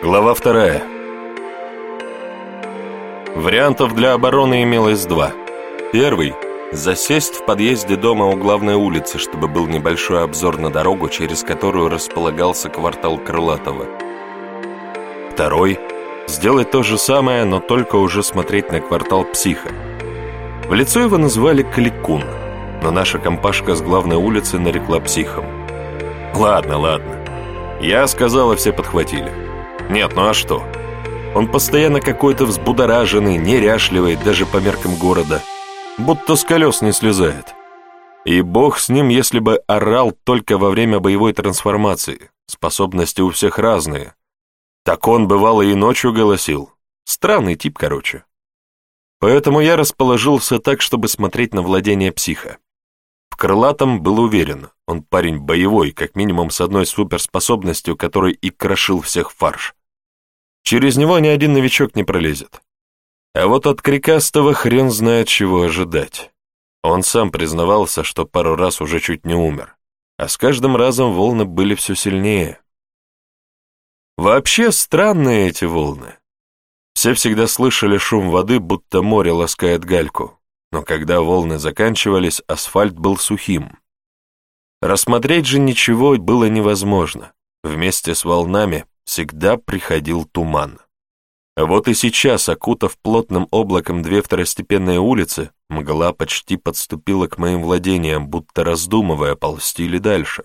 Глава вторая. Вариантов для обороны имелось два. Первый – засесть в подъезде дома у главной улицы, чтобы был небольшой обзор на дорогу, через которую располагался квартал Крылатова. Второй – сделать то же самое, но только уже смотреть на квартал Психа. В лицо его называли Кликун, но наша компашка с главной улицы нарекла Психом. Ладно, ладно. Я сказал, и все подхватили. Нет, ну а что? Он постоянно какой-то взбудораженный, неряшливый, даже по меркам города. Будто с колес не слезает. И бог с ним, если бы орал только во время боевой трансформации. Способности у всех разные. Так он, бывало, и ночью голосил. Странный тип, короче. Поэтому я расположился так, чтобы смотреть на владение психа. Крылатом был уверен, он парень боевой, как минимум с одной суперспособностью, который и крошил всех фарш. Через него ни один новичок не пролезет. А вот от Крикастого хрен знает, чего ожидать. Он сам признавался, что пару раз уже чуть не умер, а с каждым разом волны были все сильнее. Вообще странные эти волны. Все всегда слышали шум воды, будто море ласкает гальку, но когда волны заканчивались, асфальт был сухим. Рассмотреть же ничего было невозможно. Вместе с волнами всегда приходил туман. Вот и сейчас, окутав плотным облаком две второстепенные улицы, мгла почти подступила к моим владениям, будто раздумывая, ползти ли дальше.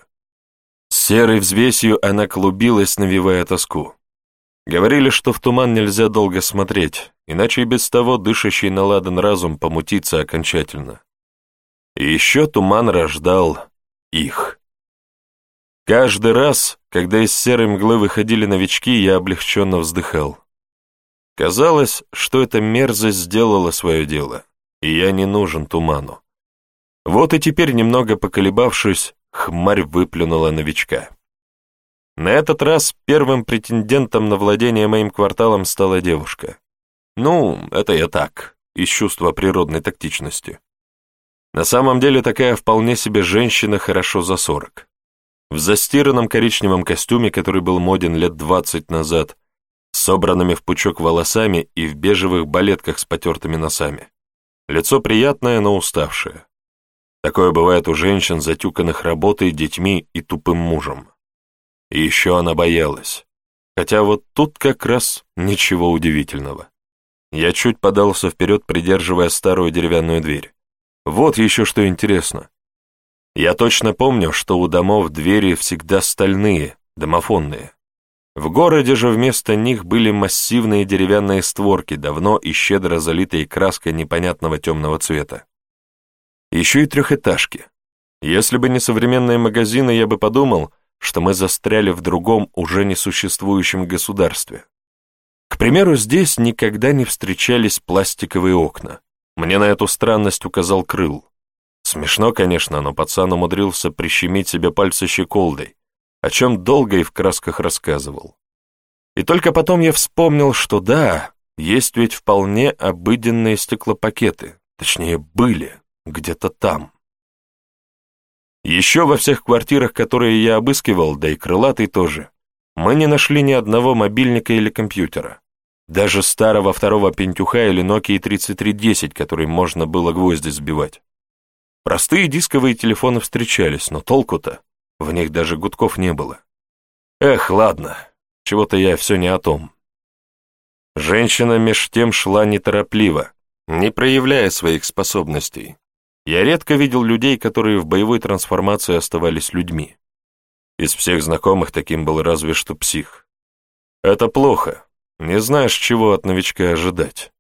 С серой взвесью она клубилась, навевая тоску. Говорили, что в туман нельзя долго смотреть, иначе и без того дышащий на ладан разум помутится окончательно. И еще туман рождал их. Каждый раз, когда из серой мглы выходили новички, я облегченно вздыхал. Казалось, что эта мерзость сделала свое дело, и я не нужен туману. Вот и теперь, немного поколебавшись, хмарь выплюнула новичка. На этот раз первым претендентом на владение моим кварталом стала девушка. Ну, это я так, из чувства природной тактичности. На самом деле такая вполне себе женщина хорошо за сорок в застиранном коричневом костюме, который был моден лет двадцать назад, с собранными в пучок волосами и в бежевых балетках с потертыми носами. Лицо приятное, но уставшее. Такое бывает у женщин, затюканных работой, детьми и тупым мужем. И еще она боялась. Хотя вот тут как раз ничего удивительного. Я чуть подался вперед, придерживая старую деревянную дверь. Вот еще что интересно. Я точно помню, что у домов двери всегда стальные, домофонные. В городе же вместо них были массивные деревянные створки, давно и щедро залитые краской непонятного темного цвета. Еще и трехэтажки. Если бы не современные магазины, я бы подумал, что мы застряли в другом, уже несуществующем государстве. К примеру, здесь никогда не встречались пластиковые окна. Мне на эту странность указал Крыл. Смешно, конечно, но пацан умудрился прищемить себе пальцы щеколдой, о чем долго и в красках рассказывал. И только потом я вспомнил, что да, есть ведь вполне обыденные стеклопакеты, точнее, были, где-то там. Еще во всех квартирах, которые я обыскивал, да и крылатый тоже, мы не нашли ни одного мобильника или компьютера. Даже старого второго пентюха или Nokia 3310, который можно было гвозди сбивать. Простые дисковые телефоны встречались, но толку-то, в них даже гудков не было. Эх, ладно, чего-то я все не о том. Женщина меж тем шла неторопливо, не проявляя своих способностей. Я редко видел людей, которые в боевой трансформации оставались людьми. Из всех знакомых таким был разве что псих. Это плохо, не знаешь, чего от новичка ожидать.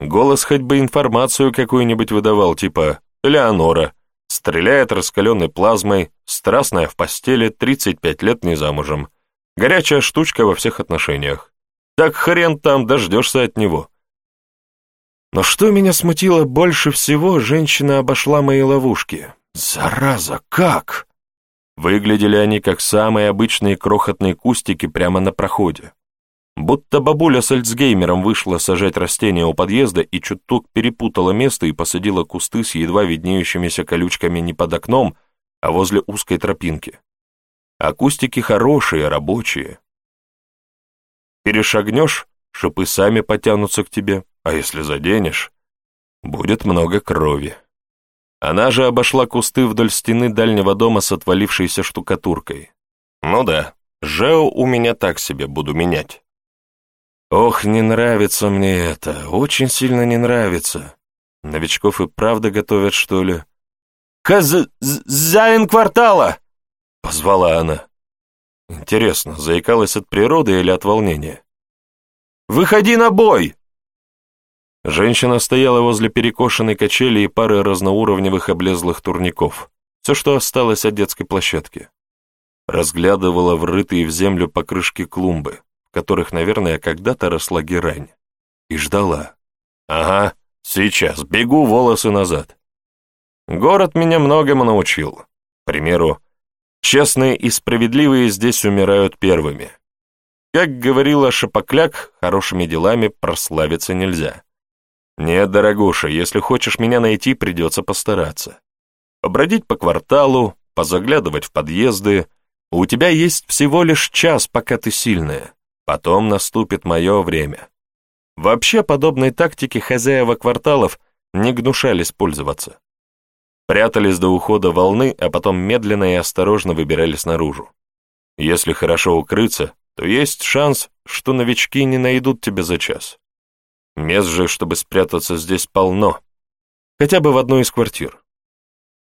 Голос хоть бы информацию какую-нибудь выдавал, типа Леонора. Стреляет раскаленной плазмой, страстная в постели, 35 лет не замужем. Горячая штучка во всех отношениях. Так хрен там дождешься от него. Но что меня смутило больше всего, женщина обошла мои ловушки. Зараза, как? Выглядели они как самые обычные крохотные кустики прямо на проходе. Будто бабуля с альцгеймером вышла сажать растения у подъезда и чуток перепутала место и посадила кусты с едва виднеющимися колючками не под окном, а возле узкой тропинки. А кустики хорошие, рабочие. Перешагнешь, шипы сами потянутся к тебе, а если заденешь, будет много крови. Она же обошла кусты вдоль стены дальнего дома с отвалившейся штукатуркой. Ну да, Жео у меня так себе буду менять. Ох, не нравится мне это, очень сильно не нравится. Новичков и правда готовят, что ли? «Хозяин квартала!» — позвала она. Интересно, заикалась от природы или от волнения? «Выходи на бой!» Женщина стояла возле перекошенной качели и пары разноуровневых облезлых турников. Все, что осталось от детской площадки. Разглядывала врытые в землю покрышки клумбы, в которых, наверное, когда-то росла герань. И ждала. «Ага, сейчас, бегу волосы назад». Город меня многому научил. К примеру, честные и справедливые здесь умирают первыми. Как говорила Шапокляк, хорошими делами прославиться нельзя. «Нет, дорогуша, если хочешь меня найти, придется постараться. Побродить по кварталу, позаглядывать в подъезды. У тебя есть всего лишь час, пока ты сильная. Потом наступит мое время». Вообще, подобной тактики хозяева кварталов не гнушались пользоваться. Прятались до ухода волны, а потом медленно и осторожно выбирались наружу. Если хорошо укрыться, то есть шанс, что новички не найдут тебя за час. Мест же, чтобы спрятаться здесь полно. Хотя бы в одной из квартир.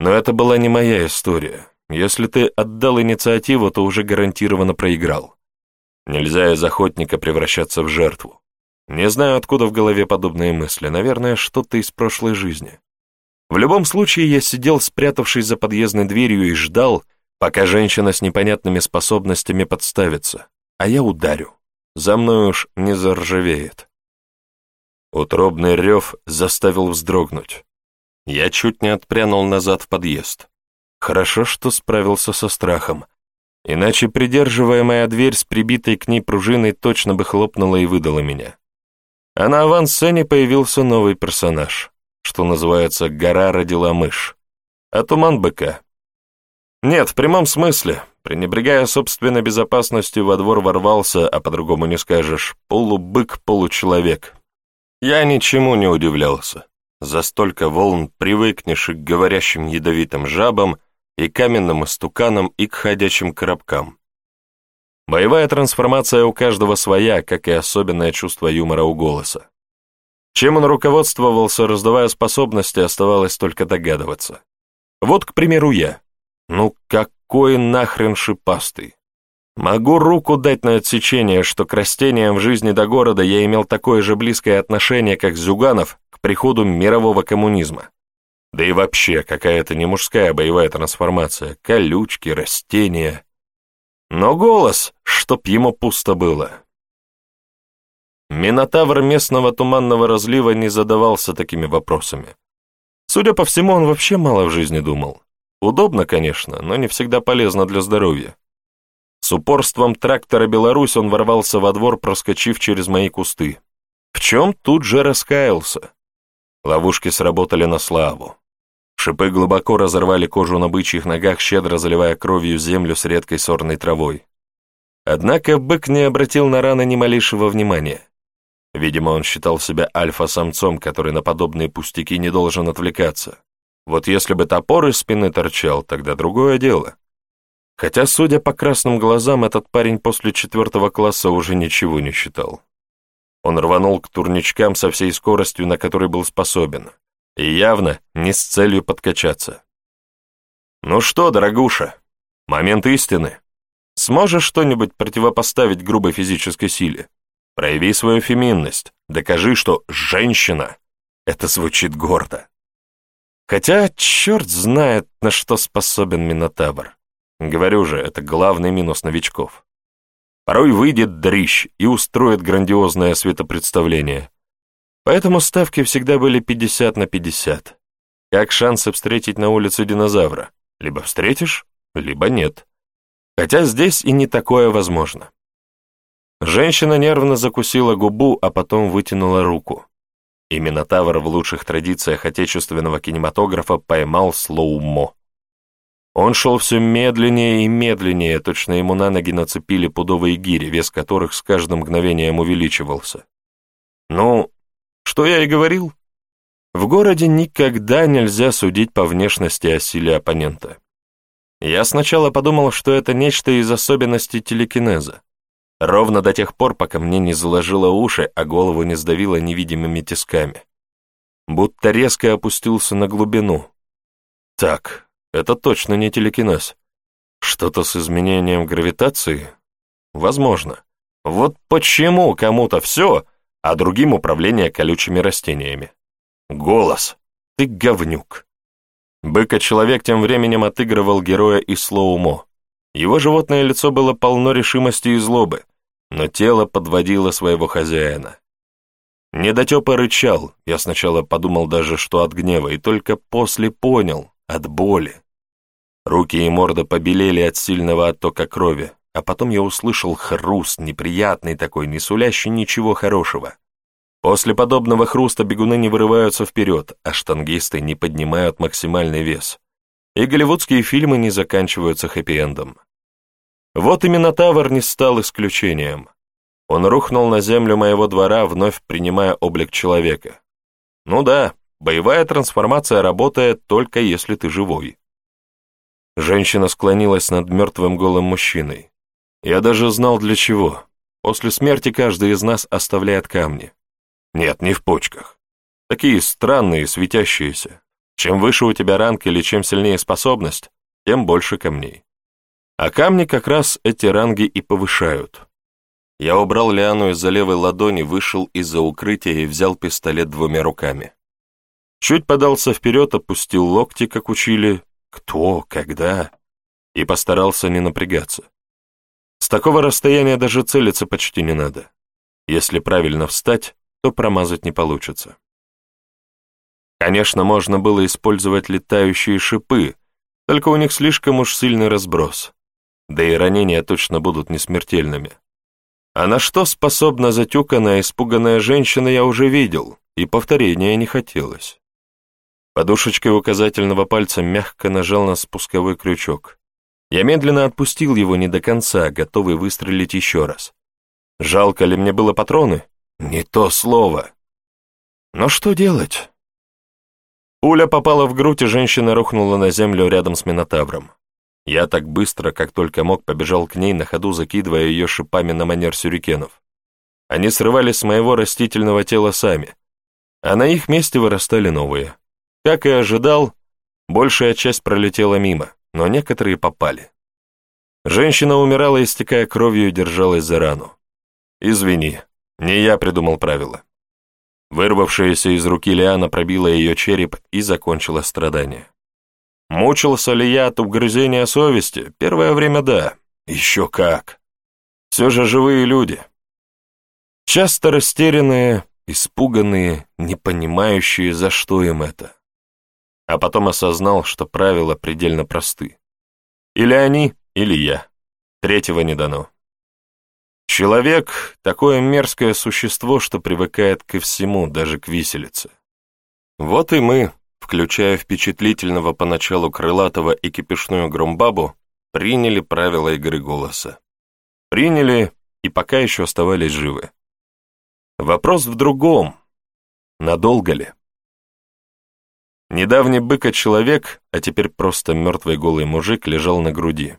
Но это была не моя история. Если ты отдал инициативу, то уже гарантированно проиграл. Нельзя из охотника превращаться в жертву. Не знаю, откуда в голове подобные мысли. Наверное, что-то из прошлой жизни. В любом случае, я сидел, спрятавшись за подъездной дверью, и ждал, пока женщина с непонятными способностями подставится, а я ударю. За мной уж не заржавеет. Утробный рев заставил вздрогнуть. Я чуть не отпрянул назад в подъезд. Хорошо, что справился со страхом. Иначе придерживаемая дверь с прибитой к ней пружиной точно бы хлопнула и выдала меня. А на авансцене появился новый персонаж, что называется «Гора родила мышь», а туман быка. Нет, в прямом смысле, пренебрегая собственной безопасностью, во двор ворвался, а по-другому не скажешь, полубык-получеловек. Я ничему не удивлялся. За столько волн привыкнешь и к говорящим ядовитым жабам, и каменным истуканам, и к ходячим коробкам. Боевая трансформация у каждого своя, как и особенное чувство юмора у голоса. Чем он руководствовался, раздавая способности, оставалось только догадываться. Вот, к примеру, я. Ну какой нахрен шипастый? Могу руку дать на отсечение, что к растениям в жизни до города я имел такое же близкое отношение, как Зюганов к приходу мирового коммунизма. Да и вообще, какая-то не мужская боевая трансформация, колючки, растения. Но голос, чтоб ему пусто было. Минотавр местного туманного разлива не задавался такими вопросами. Судя по всему, он вообще мало в жизни думал. Удобно, конечно, но не всегда полезно для здоровья. С упорством трактора «Беларусь» он ворвался во двор, проскочив через мои кусты. В чем тут же раскаялся. Ловушки сработали на славу. Шипы глубоко разорвали кожу на бычьих ногах, щедро заливая кровью землю с редкой сорной травой. Однако бык не обратил на раны ни малейшего внимания. Видимо, он считал себя альфа-самцом, который на подобные пустяки не должен отвлекаться. Вот если бы топор из спины торчал, тогда другое дело. Хотя, судя по красным глазам, этот парень после четвертого класса уже ничего не считал. Он рванул к турничкам со всей скоростью, на которой был способен, и явно не с целью подкачаться. «Ну что, дорогуша, момент истины. Сможешь что-нибудь противопоставить грубой физической силе? Прояви свою феминность, докажи, что женщина — это звучит гордо. Хотя черт знает, на что способен Минотавр. Говорю же, это главный минус новичков. Порой выйдет дрищ и устроит грандиозное светопредставление. Поэтому ставки всегда были 50 на 50. Как шансы встретить на улице динозавра? Либо встретишь, либо нет. Хотя здесь и не такое возможно. Женщина нервно закусила губу, а потом вытянула руку. И Минотавр в лучших традициях отечественного кинематографа поймал слоумо. Он шел все медленнее и медленнее, точно ему на ноги нацепили пудовые гири, вес которых с каждым мгновением увеличивался. Ну, что я и говорил. В городе никогда нельзя судить по внешности о силе оппонента. Я сначала подумал, что это нечто из особенностей телекинеза. Ровно до тех пор, пока мне не заложило уши, а голову не сдавило невидимыми тисками. Будто резко опустился на глубину. Так, это точно не телекинез. Что-то с изменением гравитации? Возможно. Вот почему кому-то все, а другим управление колючими растениями? Голос. Ты говнюк. Быка-человек тем временем отыгрывал героя из слоумо. Его животное лицо было полно решимости и злобы, но тело подводило своего хозяина. Недотепа рычал, я сначала подумал даже, что от гнева, и только после понял, от боли. Руки и морда побелели от сильного оттока крови, а потом я услышал хруст, неприятный такой, не сулящий ничего хорошего. После подобного хруста бегуны не вырываются вперед, а штангисты не поднимают максимальный вес. И голливудские фильмы не заканчиваются хэппи-эндом. Вот именно Тавр не стал исключением. Он рухнул на землю моего двора, вновь принимая облик человека. Ну да, боевая трансформация работает только если ты живой. Женщина склонилась над мертвым голым мужчиной. Я даже знал для чего. После смерти каждый из нас оставляет камни. Нет, не в почках. Такие странные, светящиеся. Чем выше у тебя ранг или чем сильнее способность, тем больше камней. А камни как раз эти ранги и повышают. Я убрал Лиану из-за левой ладони, вышел из-за укрытия и взял пистолет двумя руками. Чуть подался вперед, опустил локти, как учили, кто, когда, и постарался не напрягаться. С такого расстояния даже целиться почти не надо. Если правильно встать, то промазать не получится. Конечно, можно было использовать летающие шипы, только у них слишком уж сильный разброс, да и ранения точно будут несмертельными. А на что способна затюканная, испуганная женщина, я уже видел, и повторения не хотелось. Подушечкой указательного пальца мягко нажал на спусковой крючок. Я медленно отпустил его не до конца, готовый выстрелить еще раз. Жалко ли мне было патроны? Не то слово. Но что делать? Пуля попала в грудь, и женщина рухнула на землю рядом с Минотавром. Я так быстро, как только мог, побежал к ней, на ходу закидывая ее шипами на манер сюрикенов. Они срывались с моего растительного тела сами, а на их месте вырастали новые. Как и ожидал, большая часть пролетела мимо, но некоторые попали. Женщина умирала, истекая кровью, и держалась за рану. «Извини, не я придумал правила». Вырвавшаяся из руки Лиана пробила ее череп и закончила страдание. Мучился ли я от угрызения совести? Первое время да. Еще как. Все же живые люди. Часто растерянные, испуганные, не понимающие, за что им это а потом осознал, что правила предельно просты. Или они, или я. Третьего не дано. Человек — такое мерзкое существо, что привыкает ко всему, даже к виселице. Вот и мы, включая впечатлительного поначалу крылатого и кипишную громбабу, приняли правила игры голоса. Приняли и пока еще оставались живы. Вопрос в другом. Надолго ли? Недавний быка-человек, а теперь просто мертвый голый мужик, лежал на груди.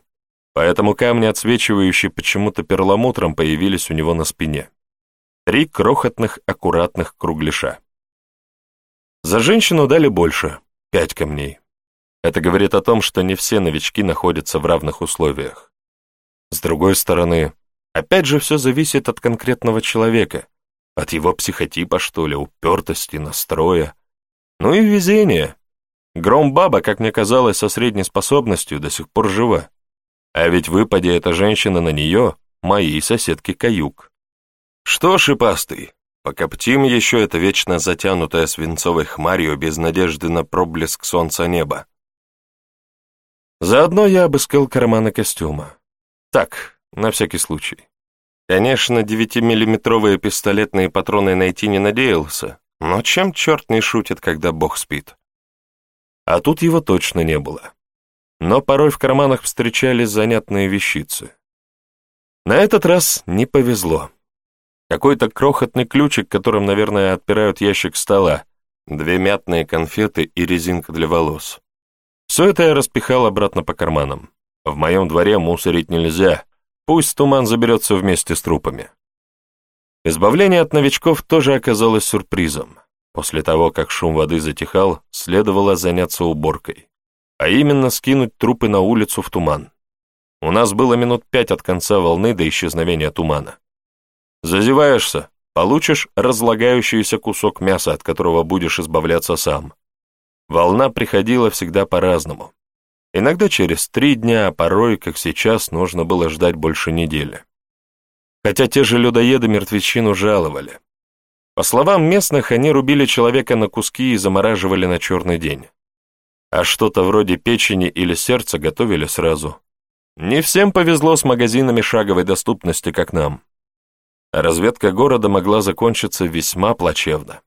Поэтому камни, отсвечивающие почему-то перламутром, появились у него на спине. Три крохотных, аккуратных кругляша. За женщину дали больше, пять камней. Это говорит о том, что не все новички находятся в равных условиях. С другой стороны, опять же все зависит от конкретного человека, от его психотипа, что ли, упертости, настроя. Ну и везение. Громбаба, как мне казалось, со средней способностью до сих пор жива. А ведь выпади эта женщина на нее, моей соседки Каюк. Что, шипастый, покоптим еще это вечно затянутое свинцовой хмарью без надежды на проблеск солнца неба. Заодно я обыскал карманы костюма. Так, на всякий случай. Конечно, девятимиллиметровые пистолетные патроны найти не надеялся, но чем черт не шутит, когда Бог спит? А тут его точно не было. но порой в карманах встречались занятные вещицы. На этот раз не повезло. Какой-то крохотный ключик, которым, наверное, отпирают ящик стола, две мятные конфеты и резинка для волос. Все это я распихал обратно по карманам. В моем дворе мусорить нельзя, пусть туман заберется вместе с трупами. Избавление от новичков тоже оказалось сюрпризом. После того, как шум воды затихал, следовало заняться уборкой, а именно скинуть трупы на улицу в туман. У нас было минут пять от конца волны до исчезновения тумана. Зазеваешься, получишь разлагающийся кусок мяса, от которого будешь избавляться сам. Волна приходила всегда по-разному. Иногда через три дня, а порой, как сейчас, нужно было ждать больше недели. Хотя те же людоеды мертвечину жаловали. По словам местных, они рубили человека на куски и замораживали на черный день. А что-то вроде печени или сердца готовили сразу. Не всем повезло с магазинами шаговой доступности, как нам. Разведка города могла закончиться весьма плачевно.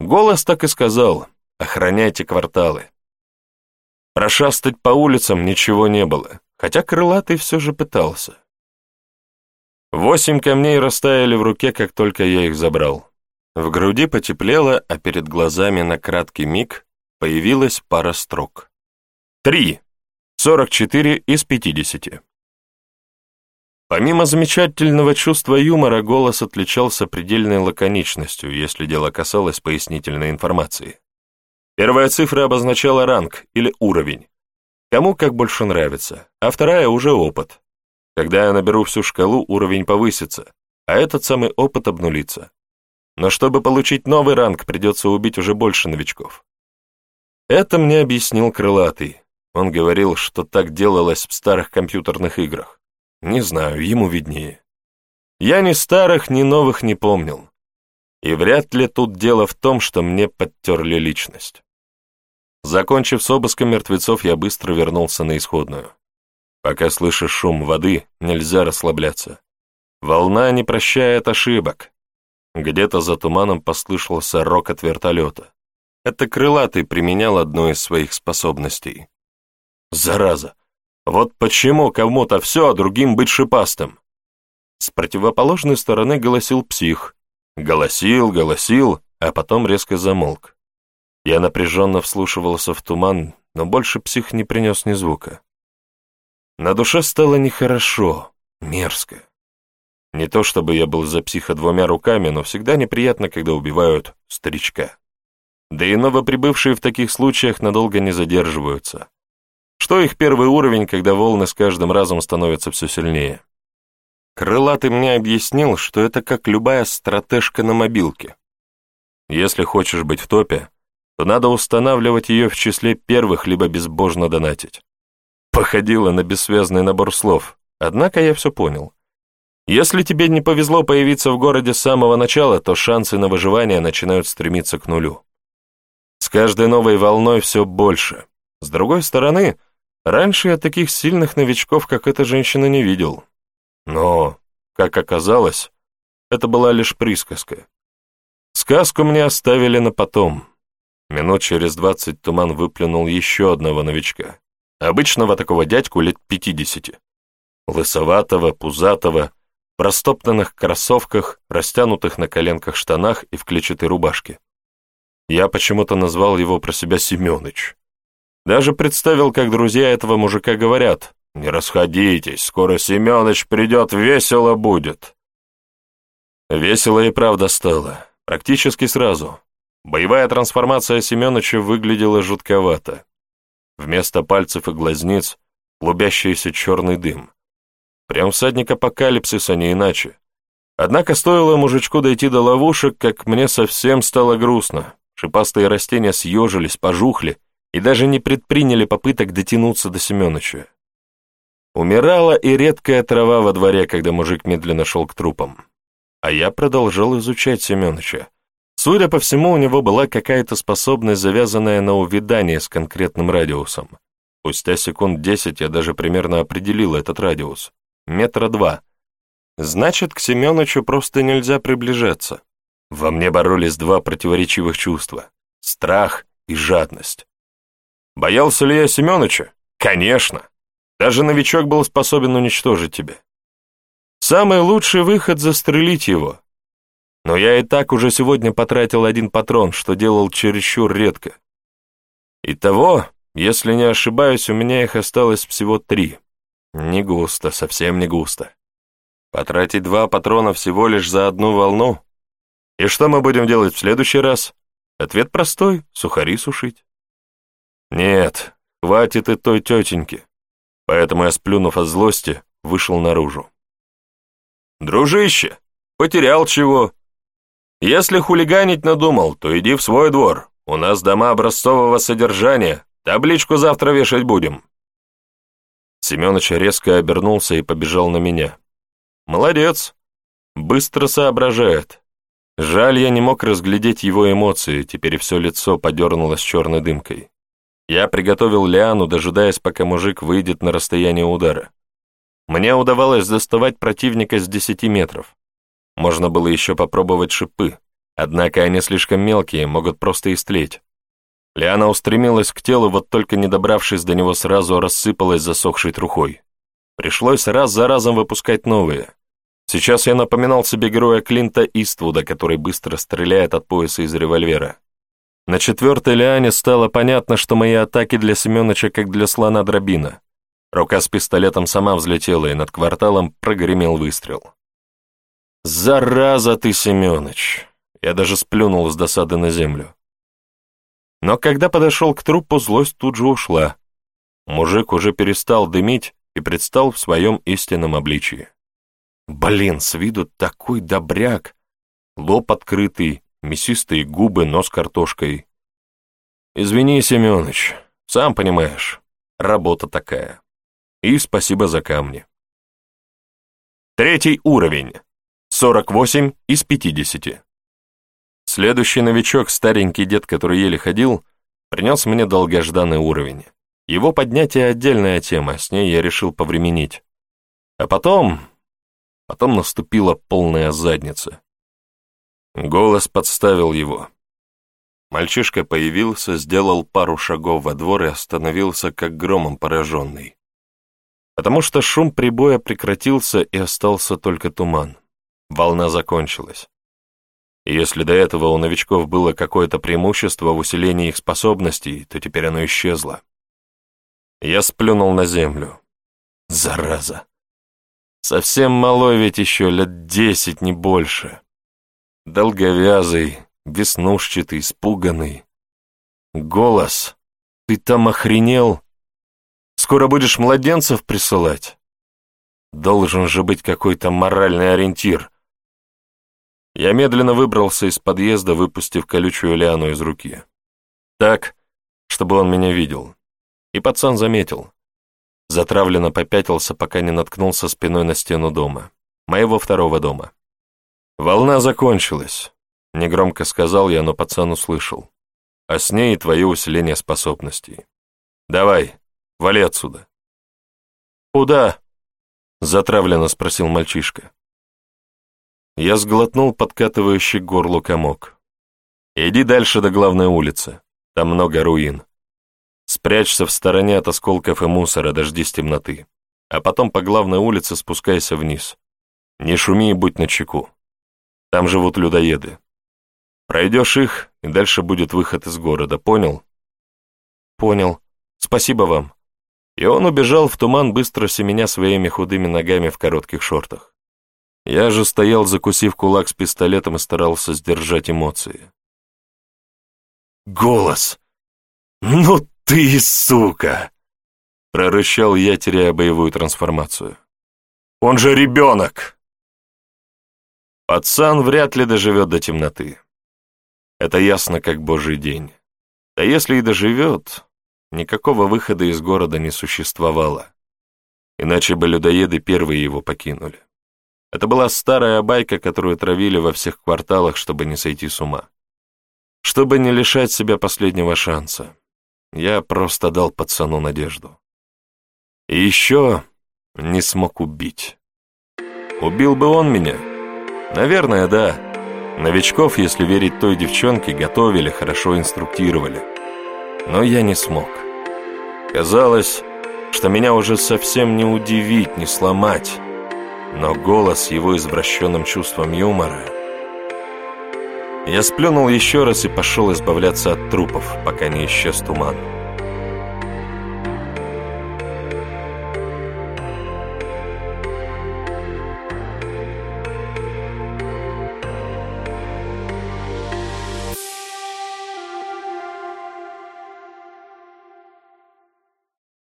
Голос так и сказал «Охраняйте кварталы». Прошастать по улицам ничего не было, хотя крылатый все же пытался. Восемь камней растаяли в руке, как только я их забрал. В груди потеплело, а перед глазами на краткий миг появилась пара строк. Три. Сорок четыре из пятидесяти. Помимо замечательного чувства юмора, голос отличался предельной лаконичностью, если дело касалось пояснительной информации. Первая цифра обозначала ранг или уровень, кому как больше нравится, а вторая уже опыт, когда я наберу всю шкалу, уровень повысится, а этот самый опыт обнулится. Но чтобы получить новый ранг, придется убить уже больше новичков. Это мне объяснил Крылатый. Он говорил, что так делалось в старых компьютерных играх. Не знаю, ему виднее. Я ни старых, ни новых не помнил. И вряд ли тут дело в том, что мне подтерли личность. Закончив с обыском мертвецов, я быстро вернулся на исходную. Пока слышишь шум воды, нельзя расслабляться. Волна не прощает ошибок. Где-то за туманом послышался рокот вертолета. Это крылатый применял одну из своих способностей. Зараза! Вот почему кому-то все, а другим быть шипастым? С противоположной стороны голосил псих. Голосил, голосил, а потом резко замолк. Я напряженно вслушивался в туман, но больше псих не принес ни звука. На душе стало нехорошо, мерзко. Не то чтобы я был за психа двумя руками, но всегда неприятно, когда убивают старичка. Да и новоприбывшие в таких случаях надолго не задерживаются. Что их первый уровень, когда волны с каждым разом становятся все сильнее? Крылатый мне объяснил, что это как любая стратежка на мобилке. Если хочешь быть в топе, то надо устанавливать ее в числе первых, либо безбожно донатить. Походило на бессвязный набор слов, однако я все понял. Если тебе не повезло появиться в городе с самого начала, то шансы на выживание начинают стремиться к нулю. С каждой новой волной все больше. С другой стороны, раньше я таких сильных новичков, как эта женщина, не видел. Но, как оказалось, это была лишь присказка. Сказку мне оставили на потом. Минут через двадцать туман выплюнул еще одного новичка. Обычного такого дядьку лет пятидесяти. Лысоватого, пузатого, в простоптанных кроссовках, растянутых на коленках штанах и в клетчатой рубашке. Я почему-то назвал его про себя Семёныч. Даже представил, как друзья этого мужика говорят, «Не расходитесь, скоро Семёныч придет, весело будет». Весело и правда стало, практически сразу. Боевая трансформация Семёныча выглядела жутковато. Вместо пальцев и глазниц клубящийся черный дым. Прям всадник апокалипсиса, не иначе. Однако стоило мужичку дойти до ловушек, как мне совсем стало грустно. Шипастые растения съежились, пожухли и даже не предприняли попыток дотянуться до Семёныча. Умирала и редкая трава во дворе, когда мужик медленно шел к трупам. А я продолжал изучать Семёныча, Судя по всему, у него была какая-то способность, завязанная на увядание с конкретным радиусом. Спустя секунд десять я даже примерно определил этот радиус. Метра два. Значит, к Семеновичу просто нельзя приближаться. Во мне боролись два противоречивых чувства — страх и жадность. Боялся ли я Семеновича? Конечно. Даже новичок был способен уничтожить тебя. Самый лучший выход — застрелить его. Но я и так уже сегодня потратил один патрон, что делал чересчур редко. Итого, если не ошибаюсь, у меня их осталось всего три. Не густо, совсем не густо. Потратить два патрона всего лишь за одну волну? И что мы будем делать в следующий раз? Ответ простой — сухари сушить. Нет, хватит и той тетеньки. Поэтому я, сплюнув от злости, вышел наружу. «Дружище, потерял чего? Если хулиганить надумал, то иди в свой двор. У нас дома образцового содержания, табличку завтра вешать будем». Семенович резко обернулся и побежал на меня. «Молодец, быстро соображает. Жаль, я не мог разглядеть его эмоции, теперь все лицо подернулось черной дымкой. Я приготовил лиану, дожидаясь, пока мужик выйдет на расстояние удара. Мне удавалось доставать противника с десяти метров. Можно было еще попробовать шипы, однако они слишком мелкие, могут просто истлеть. Лиана устремилась к телу, вот только не добравшись до него сразу, рассыпалась засохшей трухой. Пришлось раз за разом выпускать новые. Сейчас я напоминал себе героя Клинта Иствуда, который быстро стреляет от пояса из револьвера. На четвертой лиане стало понятно, что мои атаки для Семеновича как для слона дробина. Рука с пистолетом сама взлетела, и над кварталом прогремел выстрел. «Зараза ты, Семенович!» Я даже сплюнул с досады на землю. Но когда подошел к трупу, злость тут же ушла. Мужик уже перестал дымить и предстал в своем истинном обличии. Блин, с виду такой добряк! Лоб открытый, мясистые губы, нос картошкой. Извини, Семёныч, сам понимаешь, работа такая. И спасибо за камни. Третий уровень. 48 из 50. Следующий новичок, старенький дед, который еле ходил, принес мне долгожданный уровень. Его поднятие — отдельная тема, с ней я решил повременить. А потом... Потом наступила полная задница. Голос подставил его. Мальчишка появился, сделал пару шагов во двор и остановился, как громом пораженный. Потому что шум прибоя прекратился и остался только туман. Волна закончилась. Если до этого у новичков было какое-то преимущество в усилении их способностей, то теперь оно исчезло. Я сплюнул на землю. Зараза. Совсем малой ведь еще, лет десять, не больше. Долговязый, веснушчатый, испуганный. Голос. Ты там охренел? Скоро будешь младенцев присылать? Должен же быть какой-то моральный ориентир. Я медленно выбрался из подъезда, выпустив колючую лиану из руки. Так, чтобы он меня видел. И пацан заметил. Затравленно попятился, пока не наткнулся спиной на стену дома. Моего второго дома. «Волна закончилась», — негромко сказал я, но пацан услышал. «А с ней и твое усиление способностей. Давай, вали отсюда». «Куда?» — затравленно спросил мальчишка. Я сглотнул подкатывающий к горлу комок. «Иди дальше до главной улицы, там много руин. Спрячься в стороне от осколков и мусора, дождись темноты, а потом по главной улице спускайся вниз. Не шуми и будь начеку. Там живут людоеды. Пройдешь их, и дальше будет выход из города, понял? Понял. Спасибо вам. И он убежал в туман, быстро семеня своими худыми ногами в коротких шортах. Я же стоял, закусив кулак с пистолетом и старался сдержать эмоции. «Голос! Ну ты сука!» Прорычал я, теряя боевую трансформацию. «Он же ребенок!» Пацан вряд ли доживет до темноты. Это ясно, как божий день. Да если и доживет, никакого выхода из города не существовало. Иначе бы людоеды первые его покинули. Это была старая байка, которую травили во всех кварталах, чтобы не сойти с ума. Чтобы не лишать себя последнего шанса. Я просто дал пацану надежду. И еще не смог убить. Убил бы он меня, Наверное, да. Новичков, если верить той девчонке, готовили, хорошо инструктировали. Но я не смог. Казалось, что меня уже совсем не удивить, не сломать, но голос его извращенным чувством юмора... Я сплюнул еще раз и пошел избавляться от трупов, пока не исчез туман.